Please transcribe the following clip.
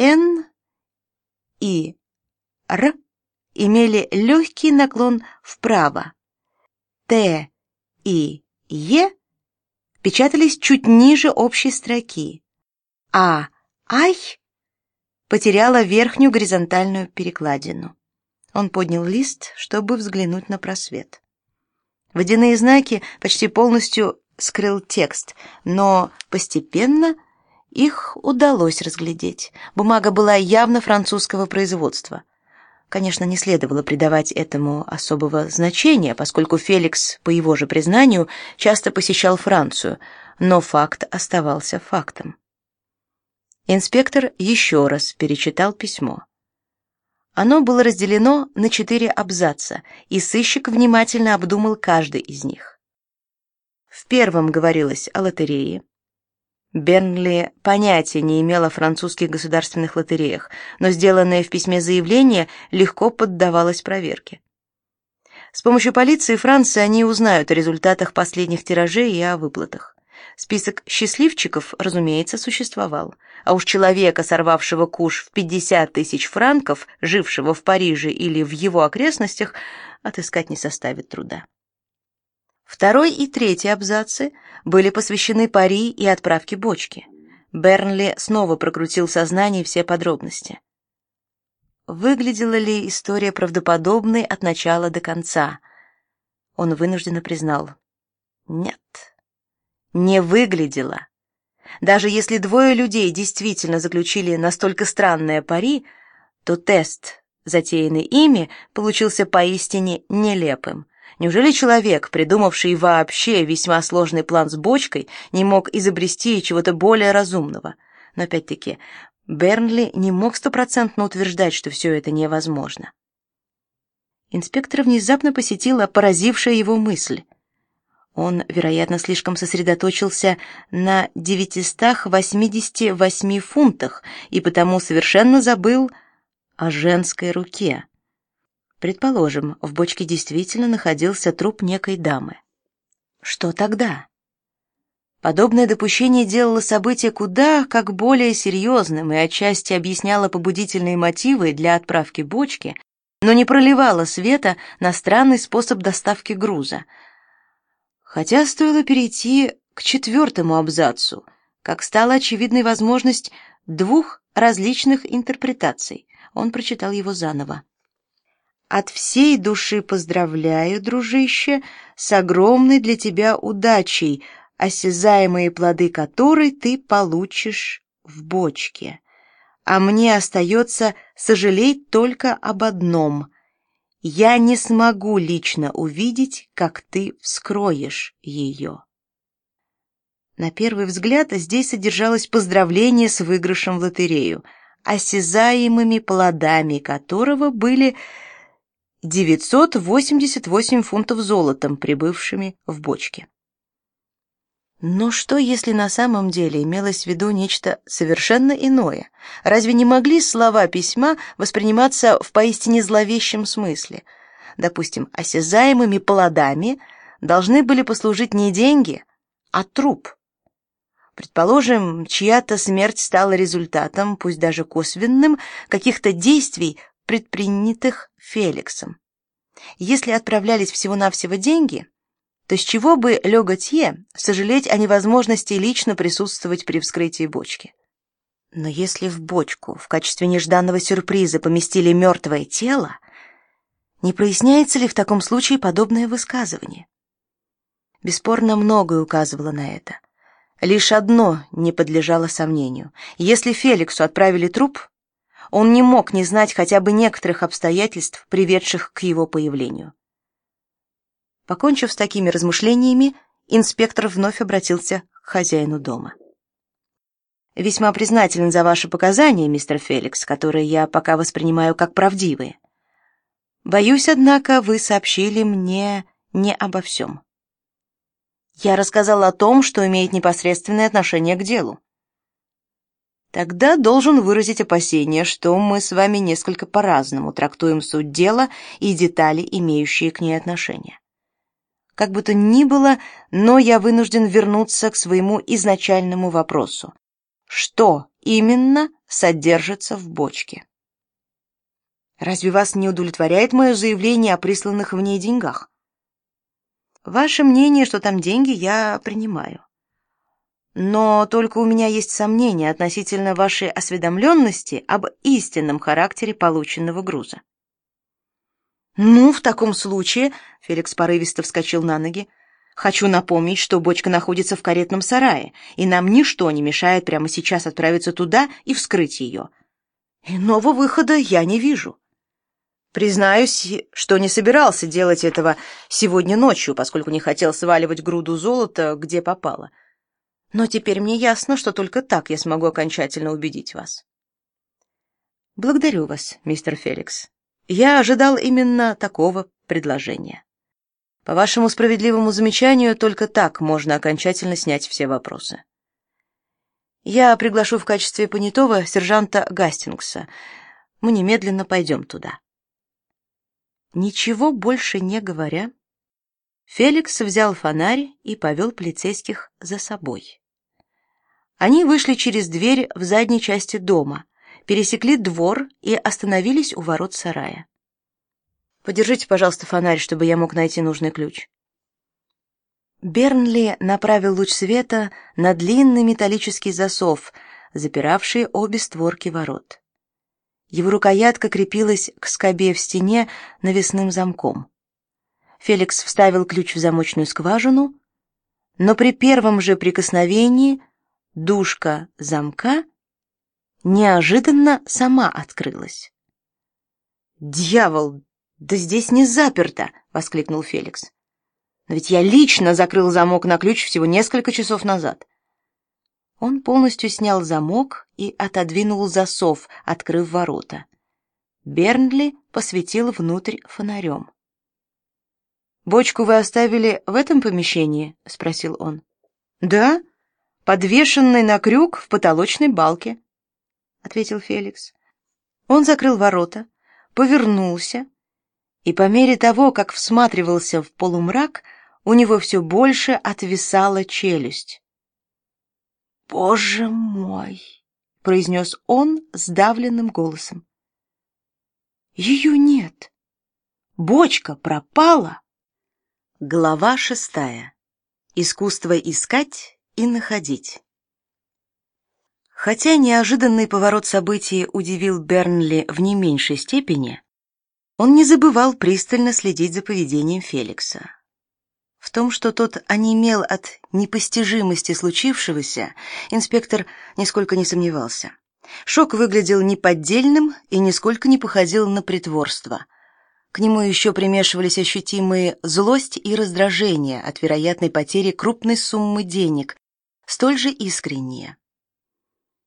«Н» и «Р» имели легкий наклон вправо. «Т» и «Е» печатались чуть ниже общей строки, а «Ай» потеряла верхнюю горизонтальную перекладину. Он поднял лист, чтобы взглянуть на просвет. Водяные знаки почти полностью скрыл текст, но постепенно их удалось разглядеть. Бумага была явно французского производства. Конечно, не следовало придавать этому особого значения, поскольку Феликс, по его же признанию, часто посещал Францию, но факт оставался фактом. Инспектор еще раз перечитал письмо. Оно было разделено на четыре абзаца, и сыщик внимательно обдумал каждый из них. В первом говорилось о лотерее. Бернли понятия не имел о французских государственных лотереях, но сделанное в письме заявление легко поддавалось проверке. С помощью полиции Франции они узнают о результатах последних тиражей и о выплатах. Список счастливчиков, разумеется, существовал. А уж человека, сорвавшего куш в 50 тысяч франков, жившего в Париже или в его окрестностях, отыскать не составит труда. Второй и третий абзацы были посвящены пари и отправке бочки. Бернли снова прокрутил в сознании все подробности. Выглядела ли история правдоподобной от начала до конца? Он вынужденно признал. Нет не выглядела. Даже если двое людей действительно заключили настолько странное пари, то тест, затеянный ими, получился поистине нелепым. Неужели человек, придумавший вообще весьма сложный план с бочкой, не мог изобрести чего-то более разумного? Но опять-таки, Бернли не мог стопроцентно утверждать, что все это невозможно. Инспектор внезапно посетила поразившая его мысль. Он, вероятно, слишком сосредоточился на 988 фунтах и потому совершенно забыл о женской руке. Предположим, в бочке действительно находился труп некой дамы. Что тогда? Подобное допущение делало событие куда как более серьезным и отчасти объясняло побудительные мотивы для отправки бочки, но не проливало света на странный способ доставки груза — Хотя стоило перейти к четвертому абзацу, как стала очевидной возможность двух различных интерпретаций. Он прочитал его заново. От всей души поздравляю, дружище, с огромной для тебя удачей, осязаемые плоды которой ты получишь в бочке. А мне остается сожалеть только об одном — я не смогу лично увидеть, как ты вскроешь ее. На первый взгляд здесь содержалось поздравление с выигрышем в лотерею, осязаемыми плодами которого были 988 фунтов золотом, прибывшими в бочке. Но что, если на самом деле имелось в виду нечто совершенно иное? Разве не могли слова письма восприниматься в поистине зловещем смысле? Допустим, осязаемыми плодами должны были послужить не деньги, а труп. Предположим, чья-то смерть стала результатом, пусть даже косвенным, каких-то действий, предпринятых Феликсом. Если отправлялись всего-навсего деньги – то с чего бы Ле Готье сожалеть о невозможности лично присутствовать при вскрытии бочки? Но если в бочку в качестве нежданного сюрприза поместили мертвое тело, не проясняется ли в таком случае подобное высказывание? Бесспорно, многое указывало на это. Лишь одно не подлежало сомнению. Если Феликсу отправили труп, он не мог не знать хотя бы некоторых обстоятельств, приведших к его появлению. Покончив с такими размышлениями, инспектор вновь обратился к хозяину дома. Весьма признателен за ваши показания, мистер Феликс, которые я пока воспринимаю как правдивые. Боюсь, однако, вы сообщили мне не обо всем. Я рассказал о том, что имеет непосредственное отношение к делу. Тогда должен выразить опасение, что мы с вами несколько по-разному трактуем суть дела и детали, имеющие к ней отношение. Как бы то ни было, но я вынужден вернуться к своему изначальному вопросу. Что именно содержится в бочке. Разве вас не удовлетворяет мое заявление о присланных в ней деньгах? Ваше мнение, что там деньги, я принимаю. Но только у меня есть сомнения относительно вашей осведомленности об истинном характере полученного груза. Ну, в таком случае, Феликс порывисто вскочил на ноги. Хочу напомнить, что бочка находится в каретном сарае, и нам ничто не мешает прямо сейчас отправиться туда и вскрыть ее. Иного выхода я не вижу. Признаюсь, что не собирался делать этого сегодня ночью, поскольку не хотел сваливать груду золота, где попало. Но теперь мне ясно, что только так я смогу окончательно убедить вас. Благодарю вас, мистер Феликс. Я ожидал именно такого предложения. По вашему справедливому замечанию, только так можно окончательно снять все вопросы. Я приглашу в качестве понятого сержанта Гастингса. Мы немедленно пойдем туда. Ничего больше не говоря, Феликс взял фонарь и повел полицейских за собой. Они вышли через дверь в задней части дома, пересекли двор и остановились у ворот сарая. Подержите, пожалуйста, фонарь, чтобы я мог найти нужный ключ. Бернли направил луч света на длинный металлический засов, запиравший обе створки ворот. Его рукоятка крепилась к скобе в стене навесным замком. Феликс вставил ключ в замочную скважину, но при первом же прикосновении дужка замка неожиданно сама открылась. «Дьявол, да здесь не заперто!» — воскликнул Феликс. «Но ведь я лично закрыл замок на ключ всего несколько часов назад». Он полностью снял замок и отодвинул засов, открыв ворота. Бернли посветил внутрь фонарем. «Бочку вы оставили в этом помещении?» — спросил он. «Да, подвешенной на крюк в потолочной балке», — ответил Феликс. Он закрыл ворота, повернулся, и по мере того, как всматривался в полумрак, у него все больше отвисала челюсть. «Боже мой!» — произнес он сдавленным голосом. «Ее нет! Бочка пропала!» Глава шестая. Искусство искать и находить. Хотя неожиданный поворот событий удивил Бернли в не меньшей степени, он не забывал пристально следить за поведением Феликса. В том, что тот онемел от непостижимости случившегося, инспектор нисколько не сомневался. Шок выглядел неподдельным и нисколько не походил на притворство. К нему еще примешивались ощутимые злость и раздражение от вероятной потери крупной суммы денег, столь же искренние.